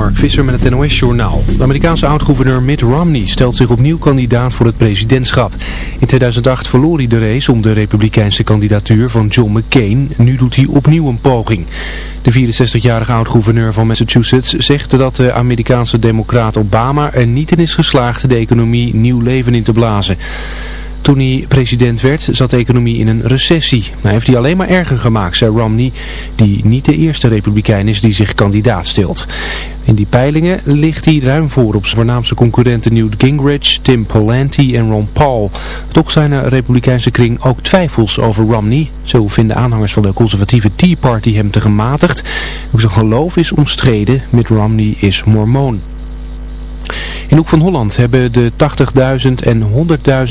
Mark Visser met het NOS-journaal. De Amerikaanse oud-gouverneur Mitt Romney stelt zich opnieuw kandidaat voor het presidentschap. In 2008 verloor hij de race om de republikeinse kandidatuur van John McCain. Nu doet hij opnieuw een poging. De 64-jarige oud-gouverneur van Massachusetts zegt dat de Amerikaanse democraat Obama er niet in is geslaagd de economie nieuw leven in te blazen. Toen hij president werd, zat de economie in een recessie. Hij heeft die alleen maar erger gemaakt, zei Romney, die niet de eerste republikein is die zich kandidaat stelt. In die peilingen ligt hij ruim voor op zijn voornaamste concurrenten Newt Gingrich, Tim Pawlenty en Ron Paul. Toch zijn er republikeinse kring ook twijfels over Romney. Zo vinden aanhangers van de conservatieve Tea Party hem te gematigd. Ook zijn geloof is omstreden, Mitt Romney is mormoon. In Hoek van Holland hebben de 80.000 en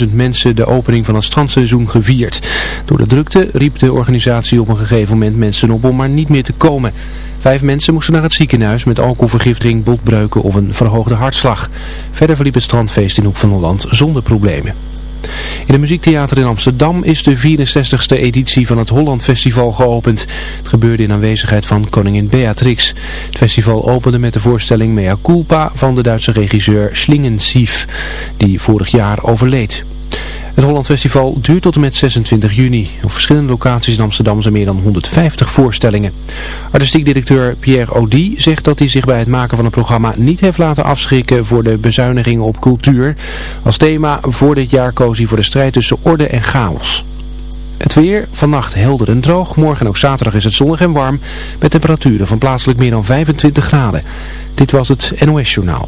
100.000 mensen de opening van het strandseizoen gevierd. Door de drukte riep de organisatie op een gegeven moment mensen op om maar niet meer te komen. Vijf mensen moesten naar het ziekenhuis met alcoholvergiftiging, botbreuken of een verhoogde hartslag. Verder verliep het strandfeest in Hoek van Holland zonder problemen. In het Muziektheater in Amsterdam is de 64ste editie van het Holland Festival geopend. Het gebeurde in aanwezigheid van koningin Beatrix. Het festival opende met de voorstelling Mea Culpa van de Duitse regisseur Schlingensief, die vorig jaar overleed. Het Holland Festival duurt tot en met 26 juni. Op verschillende locaties in Amsterdam zijn meer dan 150 voorstellingen. Artistiek directeur Pierre Audi zegt dat hij zich bij het maken van het programma niet heeft laten afschrikken voor de bezuinigingen op cultuur. Als thema voor dit jaar koos hij voor de strijd tussen orde en chaos. Het weer, vannacht helder en droog. Morgen en ook zaterdag is het zonnig en warm. Met temperaturen van plaatselijk meer dan 25 graden. Dit was het NOS Journaal.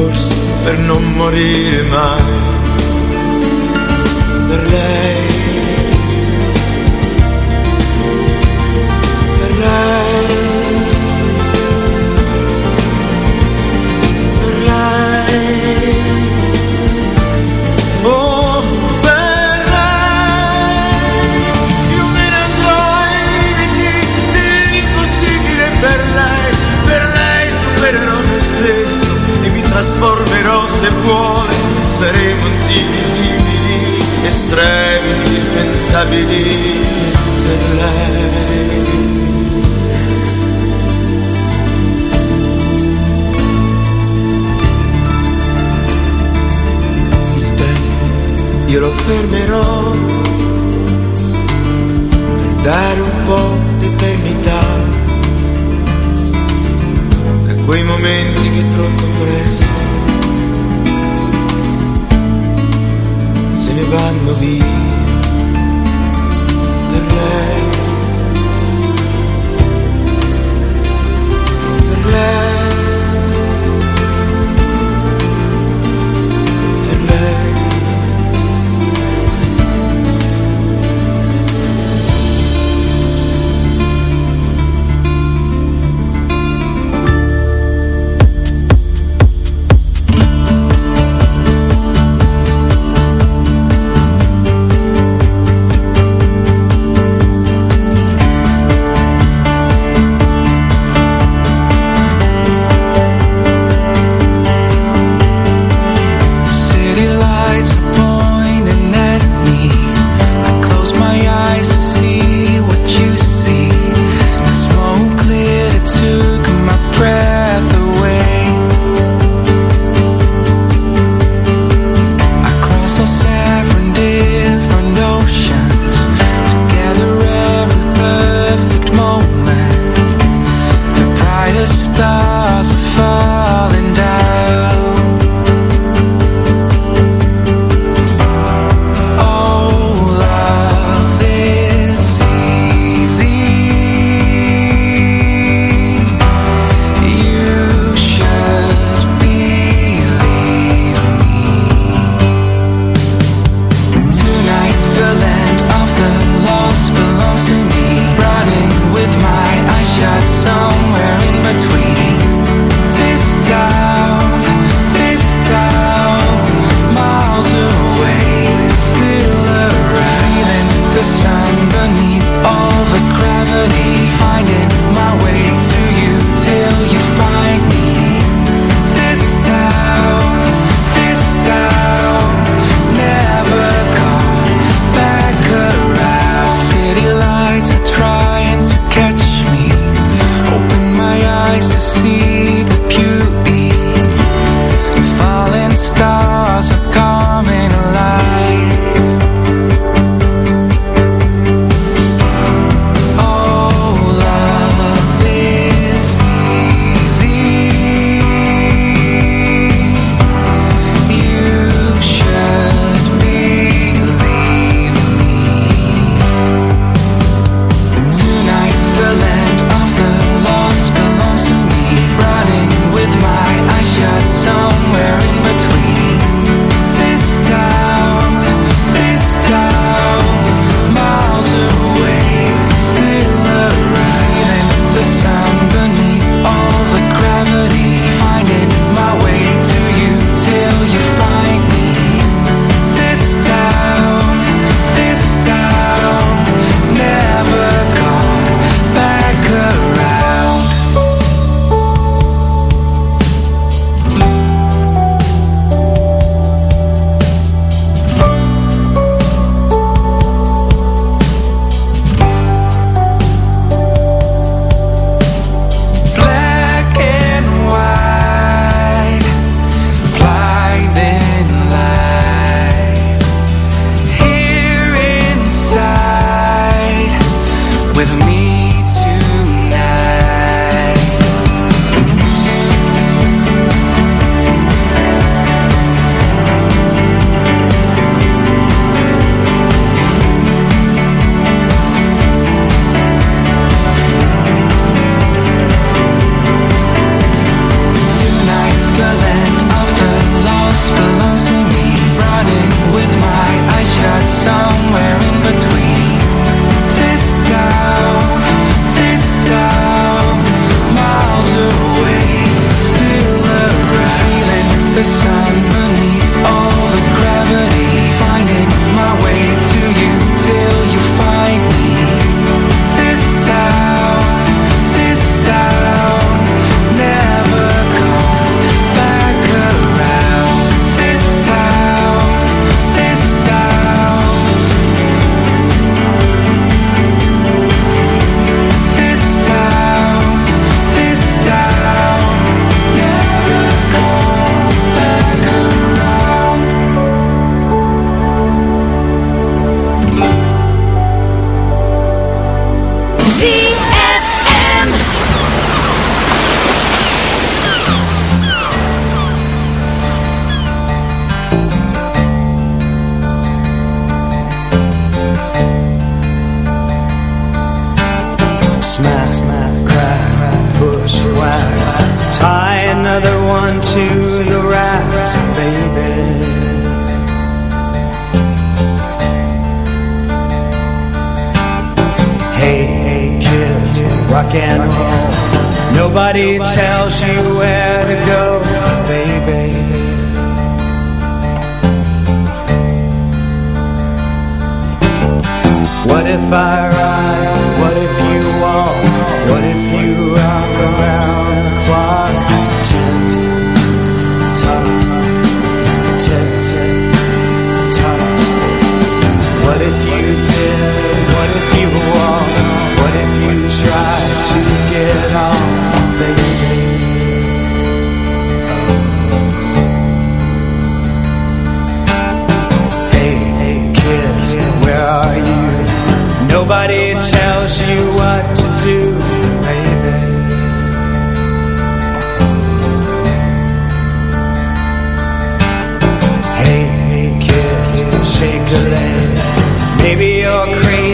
forse per non morire mai, per lei, per lei. Il tempo io lo fermerò per dare un po' d'eternità quei momenti che troppo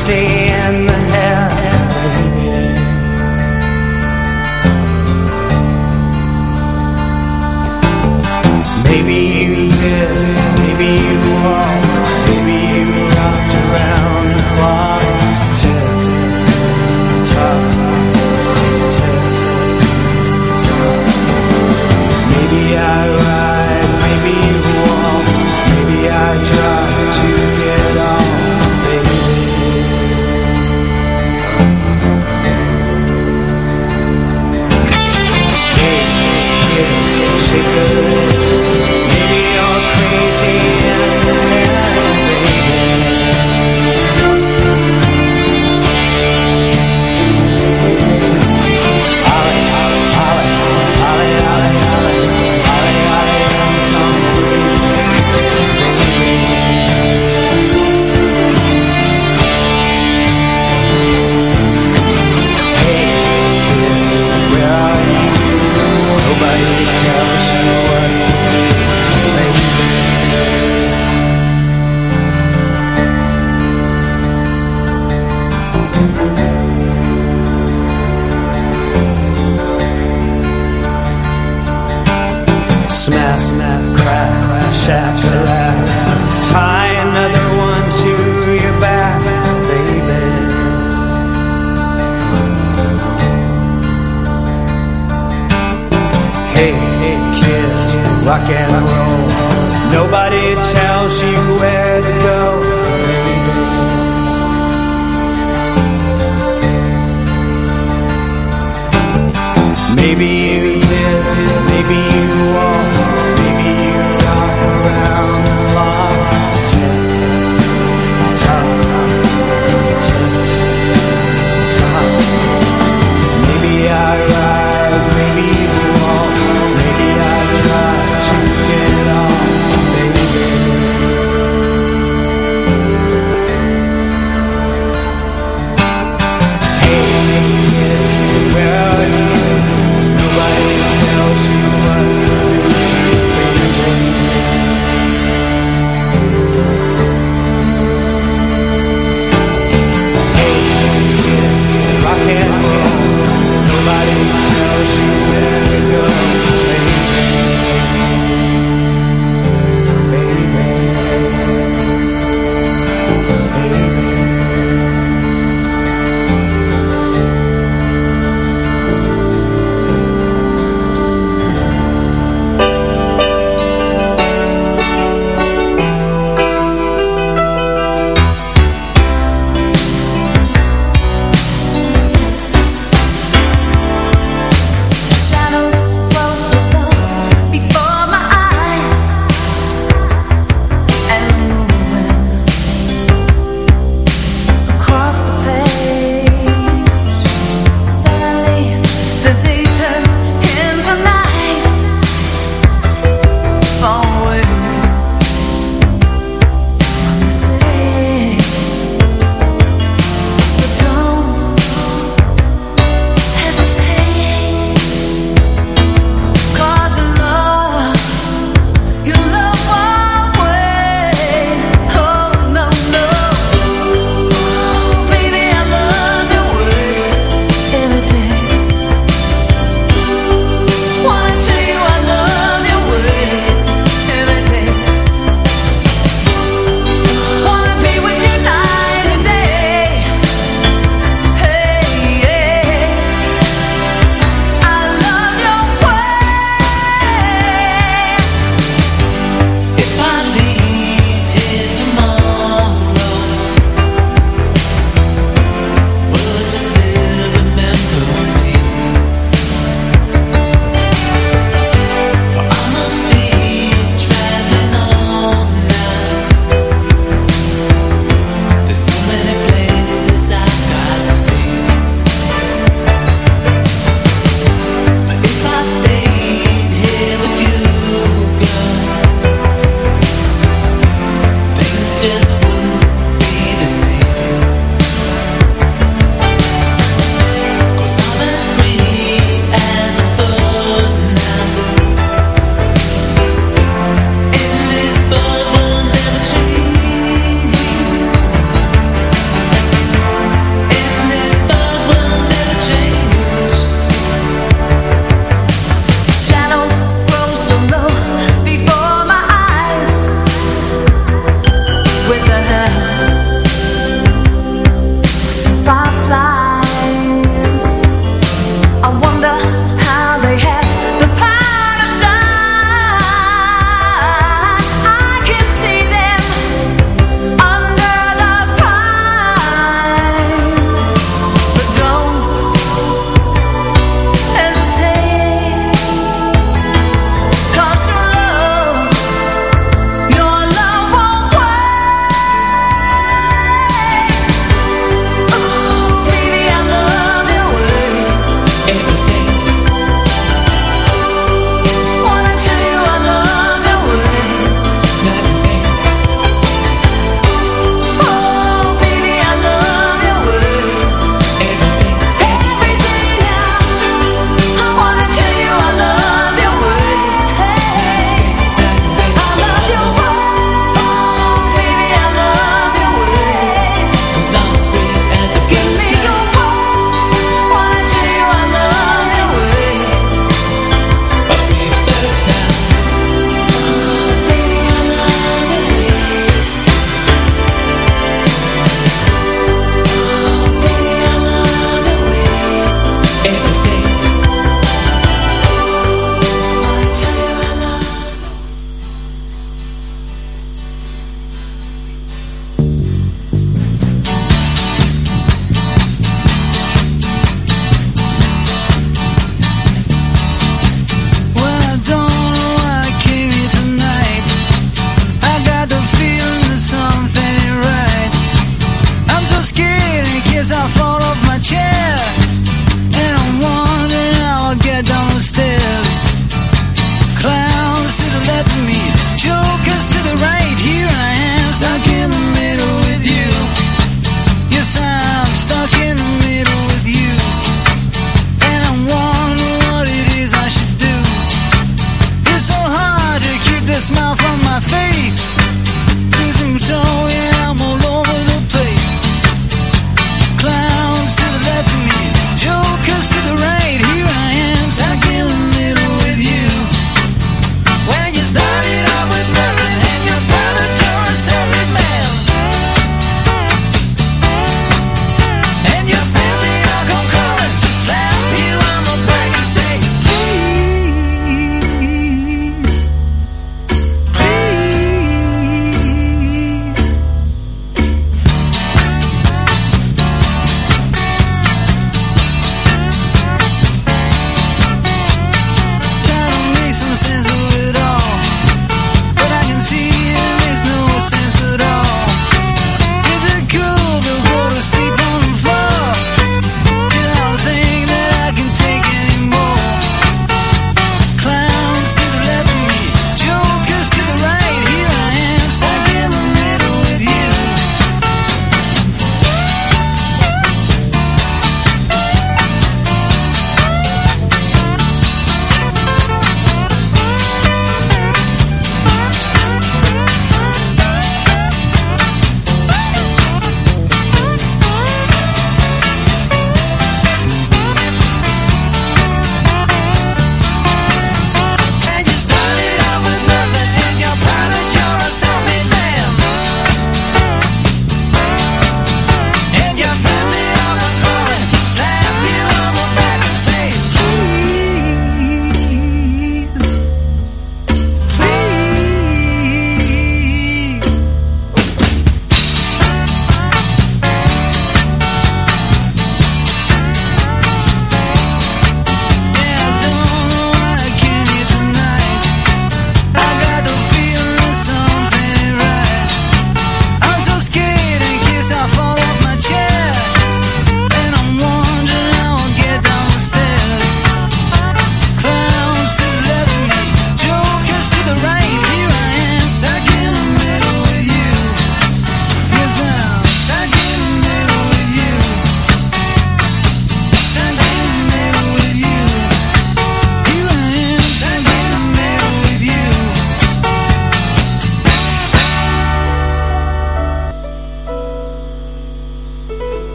say tells you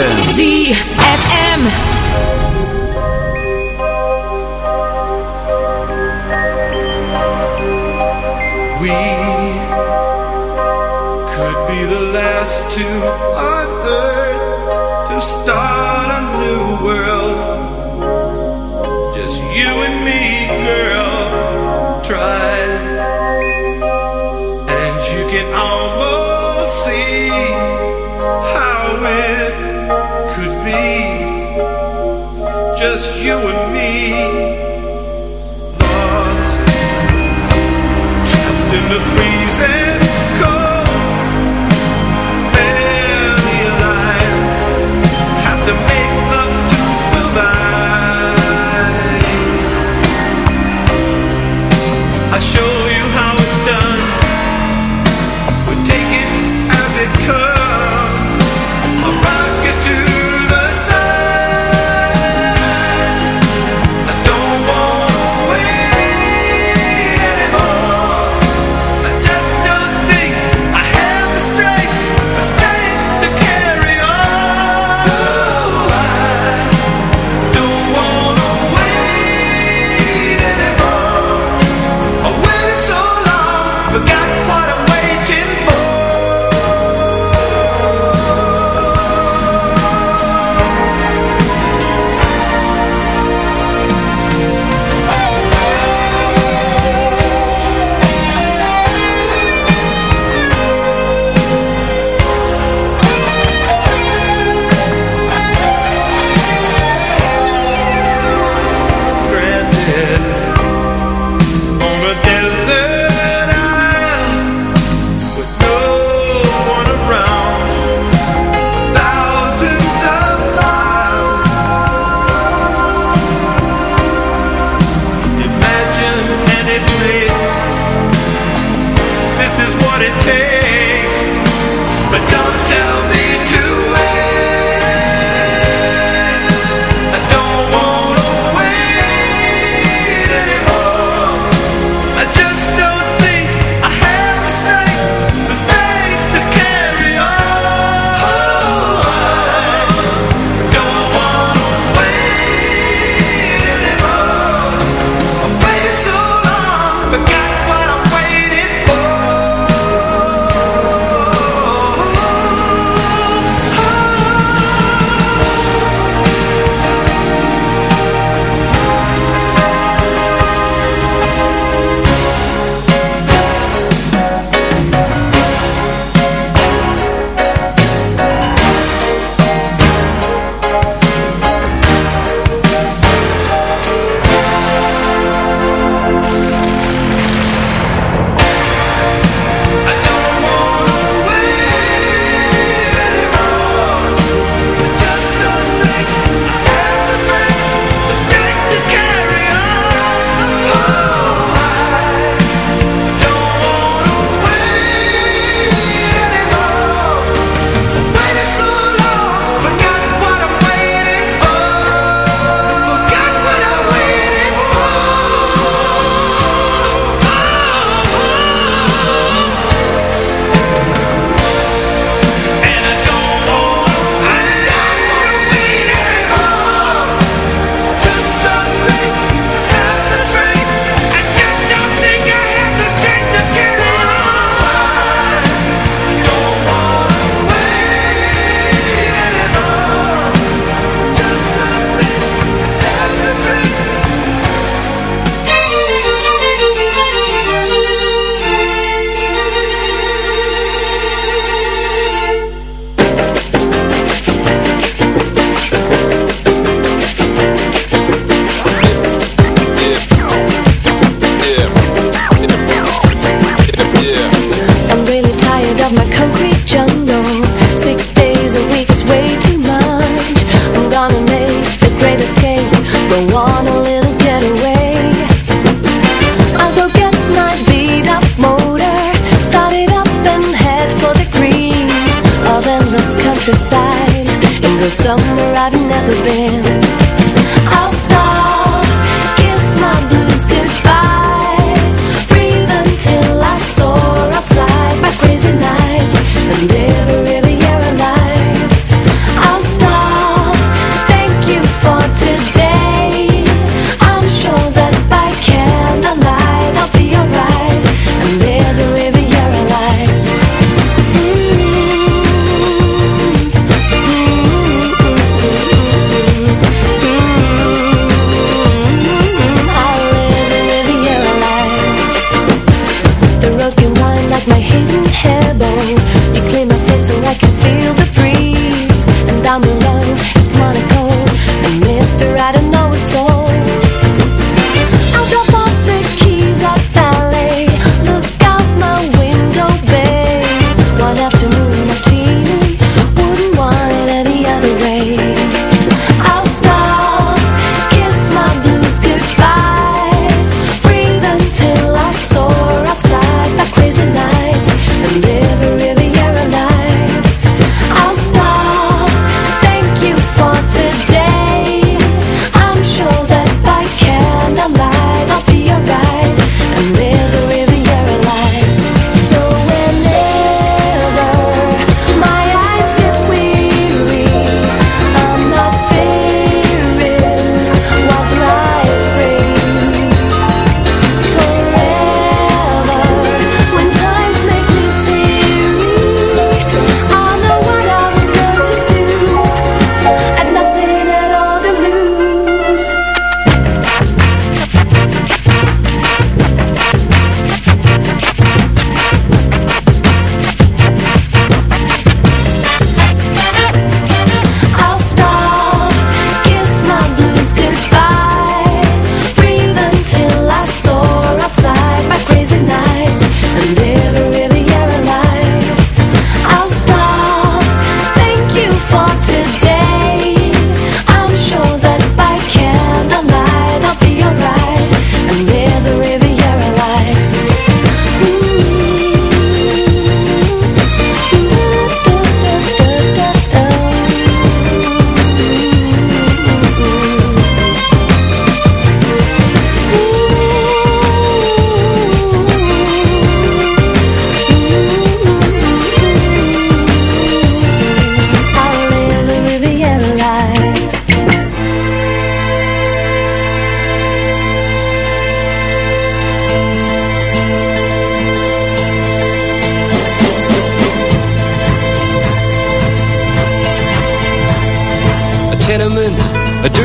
ZFM.